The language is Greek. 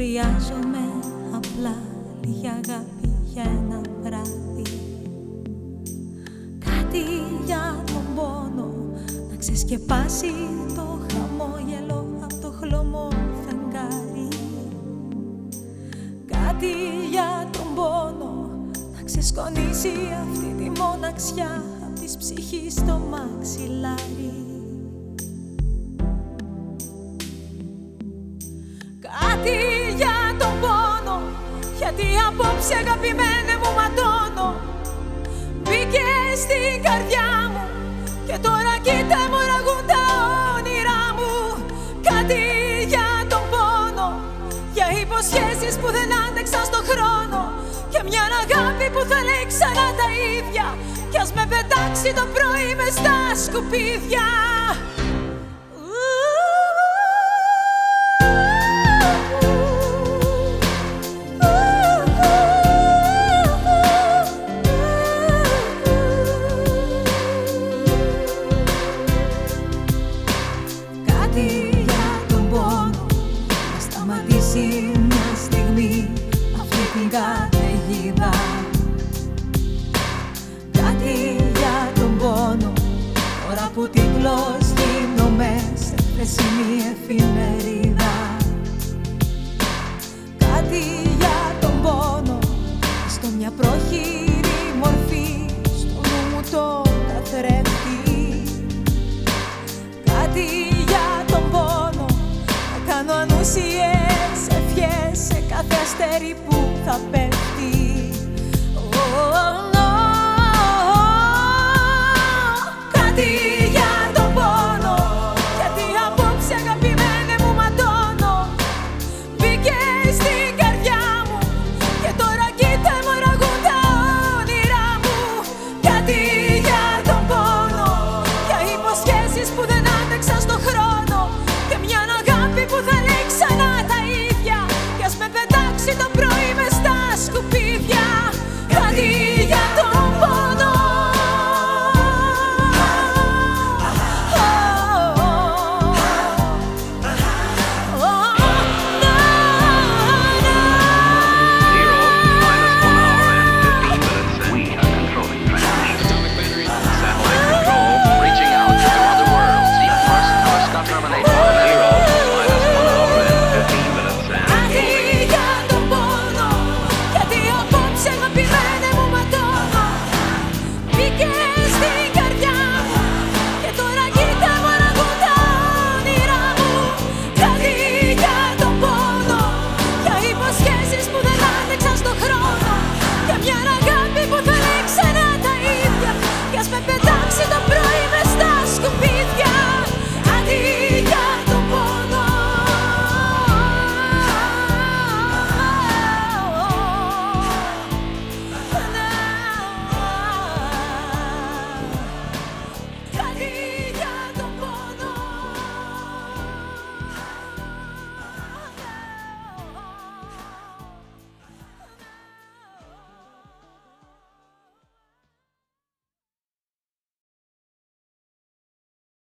Χρειάζομαι απλά λίγη αγάπη για ένα βράδυ. Κάτι για τον πόνο να ξεσκεπάσει το χαμόγελο από το χλωμό φεγγάρι. Κάτι για τον πόνο να ξεσκονίσει αυτή τη μοναξιά από της ψυχής στο μαξιλάρι γιατί απόψε αγαπημένε μου ματώνω Μπήκε στην καρδιά μου και τώρα κοίτα μου ραγούν τα όνειρά μου. Κάτι για τον πόνο για υποσχέσεις που δεν άντεξαν στο χρόνο. Και μια αγάπη που θα λέει ξανά τα ίδια. Κι ας με πετάξει το πρωί μες στα σκουπίδια μια στιγμή αυτή την καταιγίδα Κάτι για τον πόνο τώρα που τυφλός γίνομαι σε χθεσινή εφημερίδα Κάτι για τον πόνο στο μια πρόχειρη μορφή στο νου μου το καθρέφτη. Κάτι για τον πόνο κάνω ανούσιες αστέρι που θα πέφτει